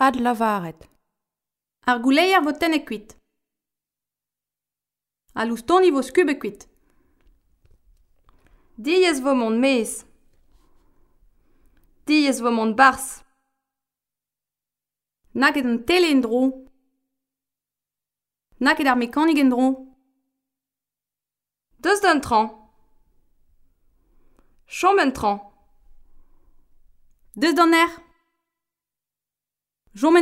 Ad lavaret. Ar gouleier vo tennek kuit. A loustoni vo skube kuit. Diez vo mont mez. Diez vo mont bars. Naket an tele en dro. Naket ar mekanik en dro. Deus d'un tran. Chom un tran. Deus d'un er. Je vous